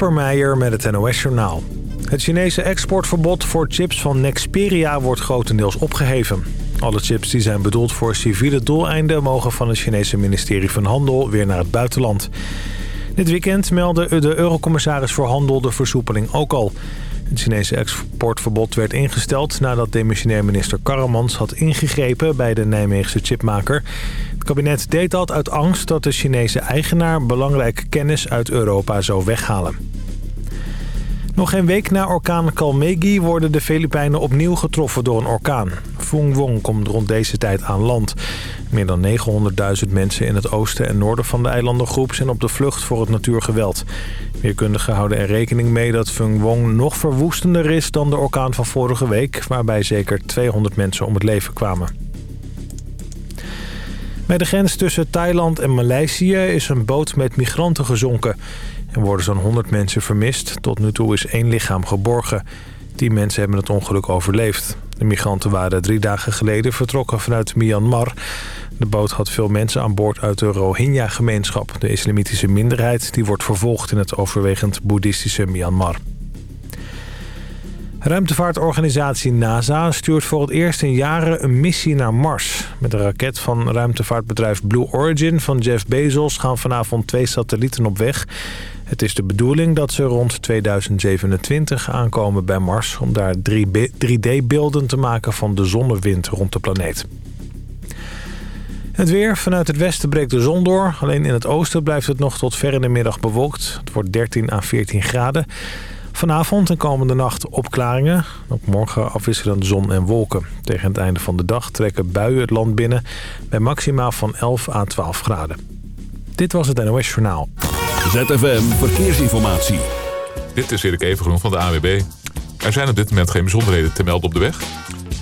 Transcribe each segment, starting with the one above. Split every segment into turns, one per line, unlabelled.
Kasper met het NOS-journaal. Het Chinese exportverbod voor chips van Nexperia wordt grotendeels opgeheven. Alle chips die zijn bedoeld voor civiele doeleinden... mogen van het Chinese ministerie van Handel weer naar het buitenland. Dit weekend meldde de Eurocommissaris voor Handel de versoepeling ook al. Het Chinese exportverbod werd ingesteld nadat demissionair minister Karremans had ingegrepen bij de Nijmeegse chipmaker. Het kabinet deed dat uit angst dat de Chinese eigenaar belangrijke kennis uit Europa zou weghalen. Nog geen week na orkaan Kalmegi worden de Filipijnen opnieuw getroffen door een orkaan. Fung Wong komt rond deze tijd aan land. Meer dan 900.000 mensen in het oosten en noorden van de eilandengroep zijn op de vlucht voor het natuurgeweld. Weerkundigen houden er rekening mee dat Fung Wong nog verwoestender is dan de orkaan van vorige week... waarbij zeker 200 mensen om het leven kwamen. Bij de grens tussen Thailand en Maleisië is een boot met migranten gezonken. Er worden zo'n 100 mensen vermist. Tot nu toe is één lichaam geborgen. Die mensen hebben het ongeluk overleefd. De migranten waren drie dagen geleden vertrokken vanuit Myanmar. De boot had veel mensen aan boord uit de Rohingya-gemeenschap. De islamitische minderheid die wordt vervolgd in het overwegend boeddhistische Myanmar. Ruimtevaartorganisatie NASA stuurt voor het eerst in jaren een missie naar Mars. Met een raket van ruimtevaartbedrijf Blue Origin van Jeff Bezos gaan vanavond twee satellieten op weg. Het is de bedoeling dat ze rond 2027 aankomen bij Mars... om daar 3D-beelden te maken van de zonnewind rond de planeet. Het weer. Vanuit het westen breekt de zon door. Alleen in het oosten blijft het nog tot ver in de middag bewolkt. Het wordt 13 à 14 graden. Vanavond en komende nacht opklaringen. Op morgen afwisselend zon en wolken. Tegen het einde van de dag trekken buien het land binnen... bij maximaal van 11 à 12 graden. Dit was het NOS Journaal.
ZFM Verkeersinformatie.
Dit is Erik Evengroen van de AWB. Er zijn op dit moment geen bijzonderheden te melden op de weg.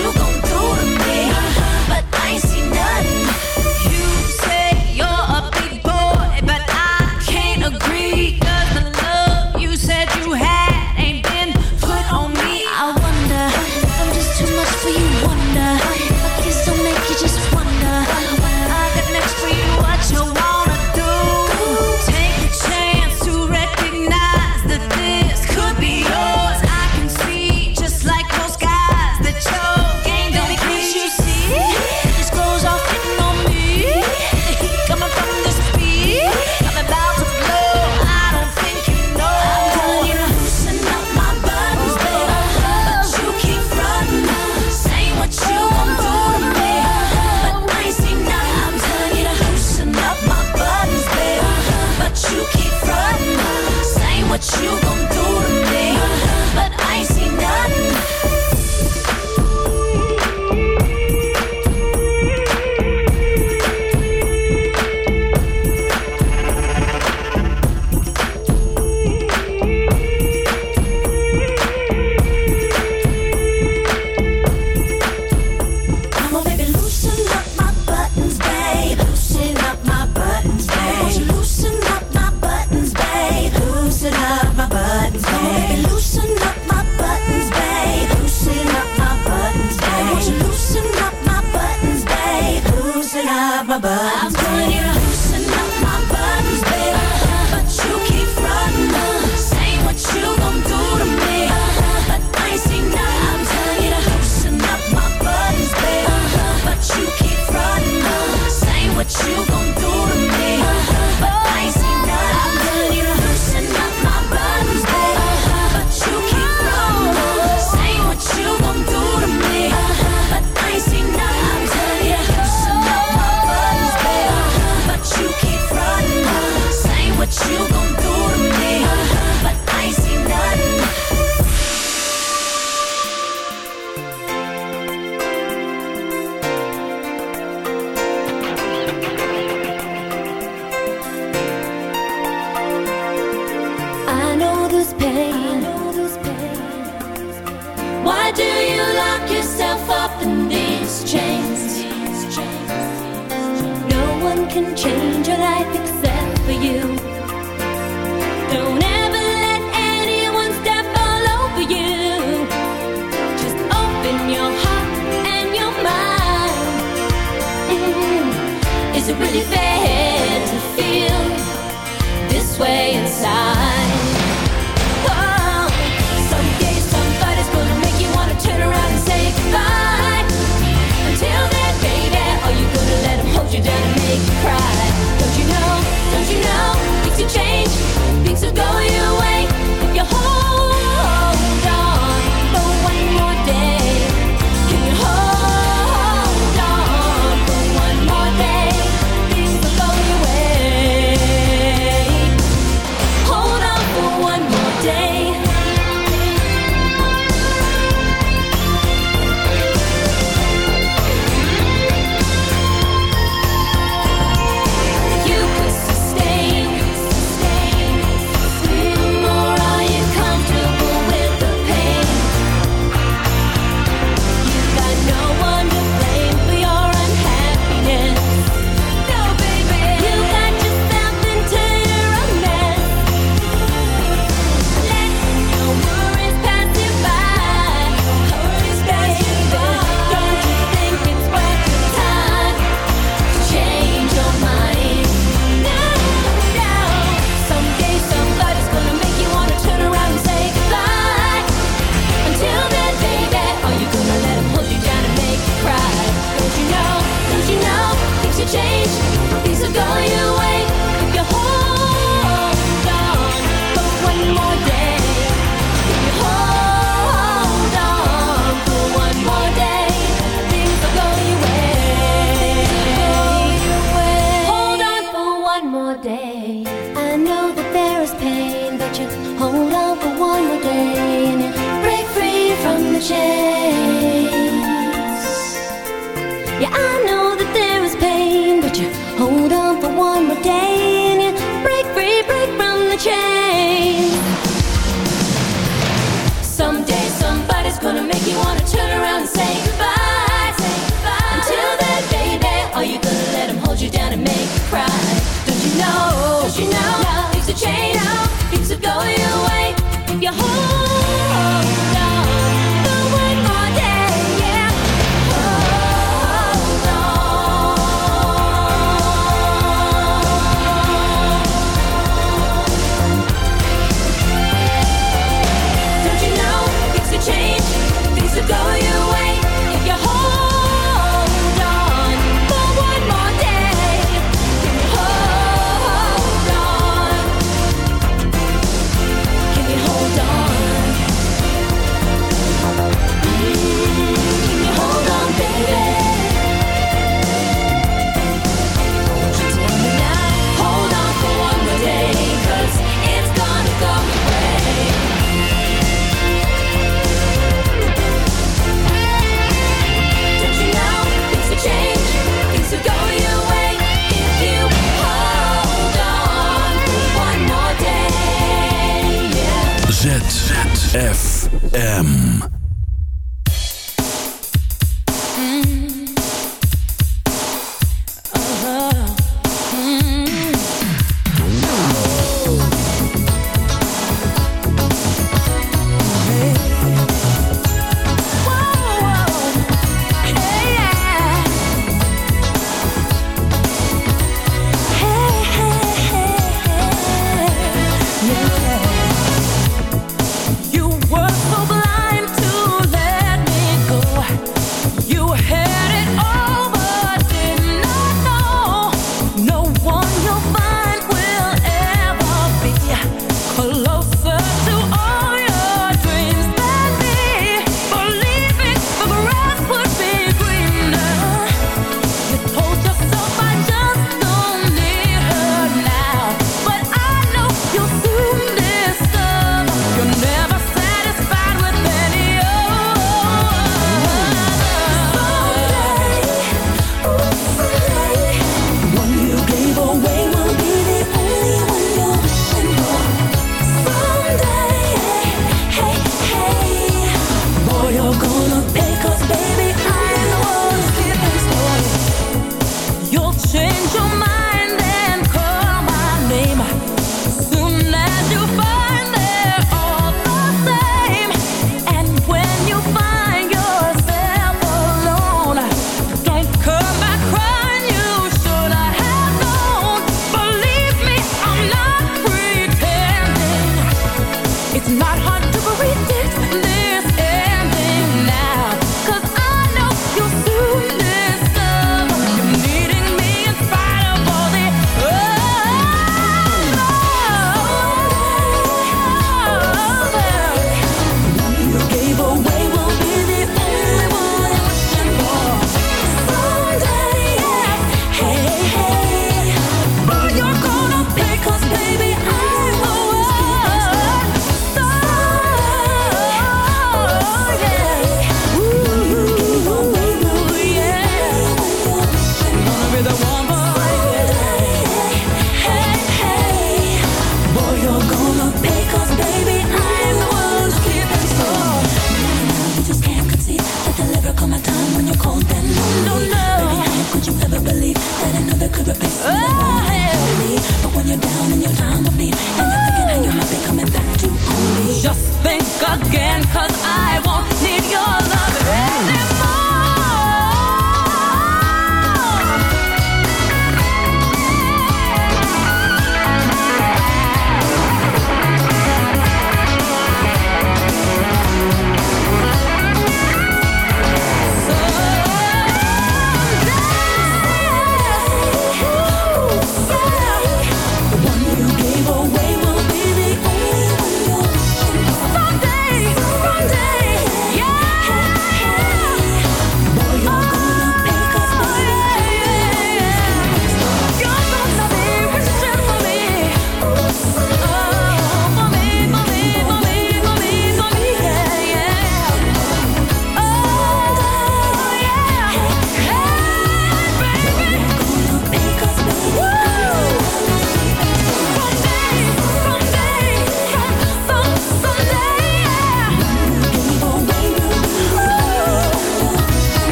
一路共。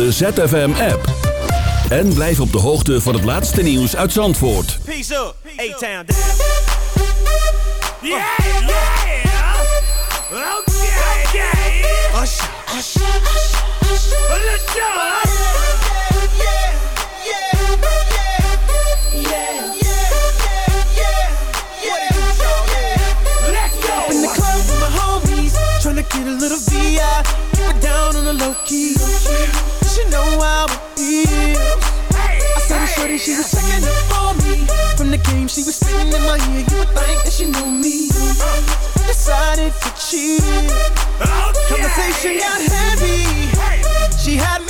De ZFM-app. En blijf op de hoogte van het laatste nieuws uit Zandvoort. Peace up, A-Town. Yeah, yeah! Okay, okay! Usher, usher, usher, Let's go!
Get a little VI, game, she was spitting in my ear. You would think that she knew me. Decided to cheat. Oh, Conversation got heavy. She had me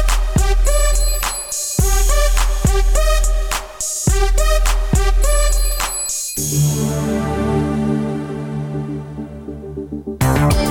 been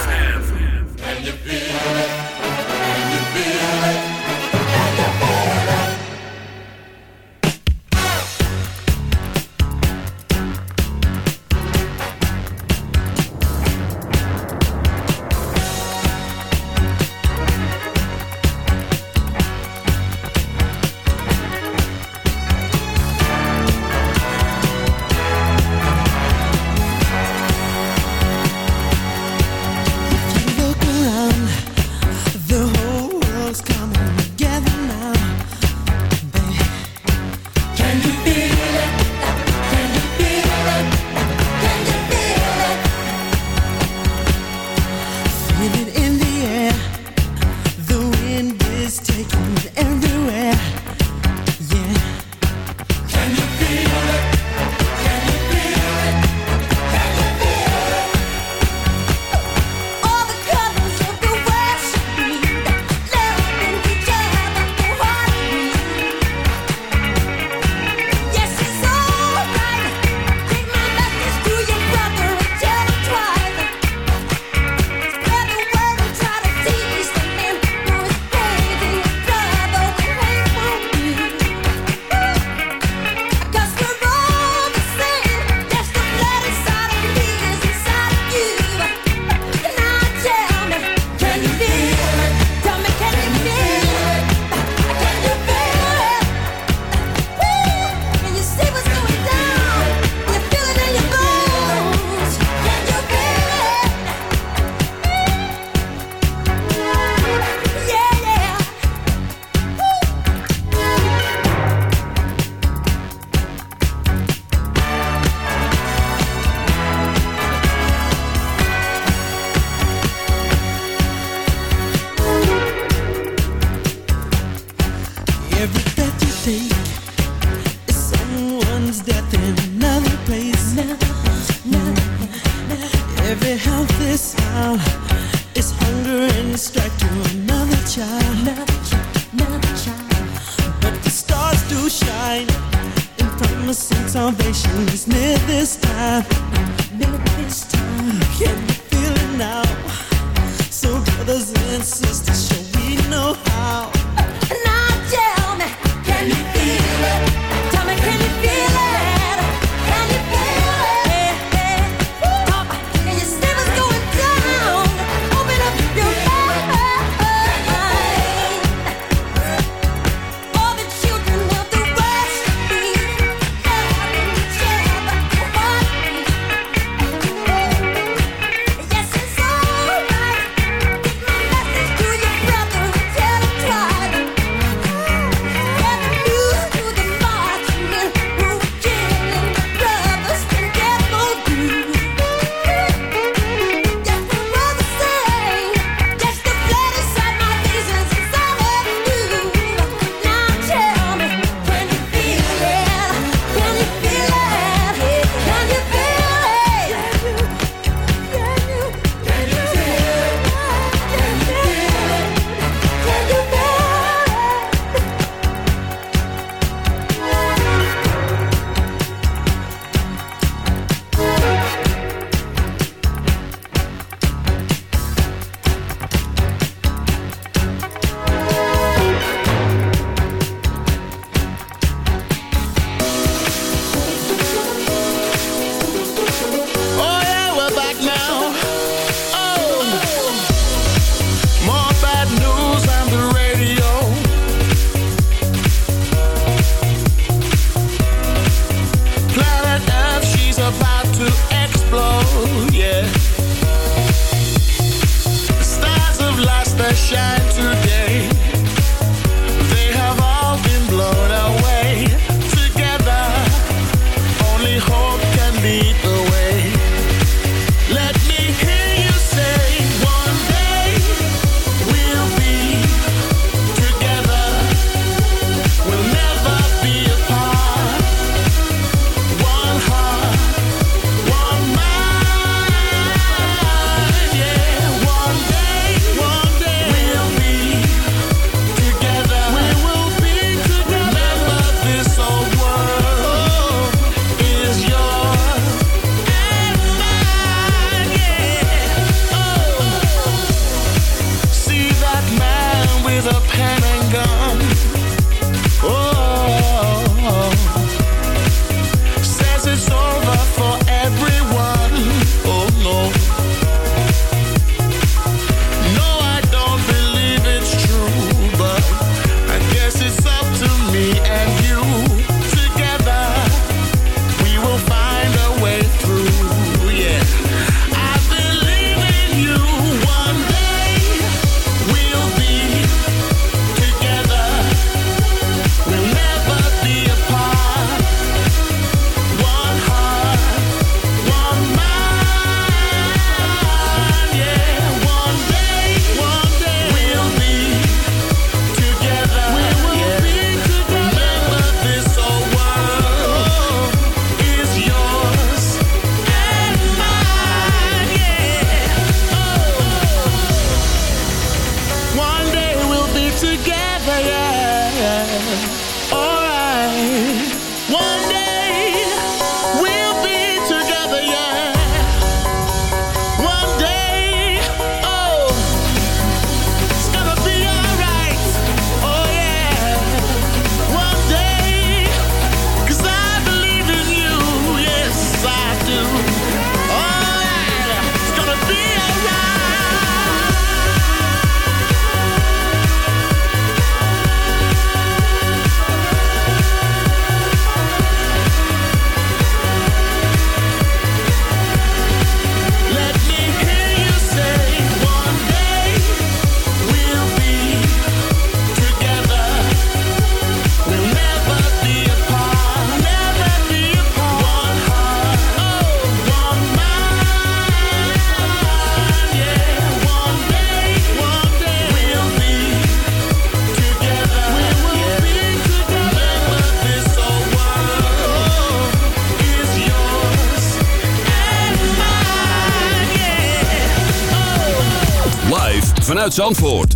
Zandvoort.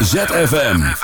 ZFM.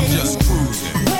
I'm just cruising.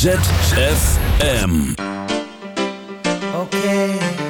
ZFM.
Okay.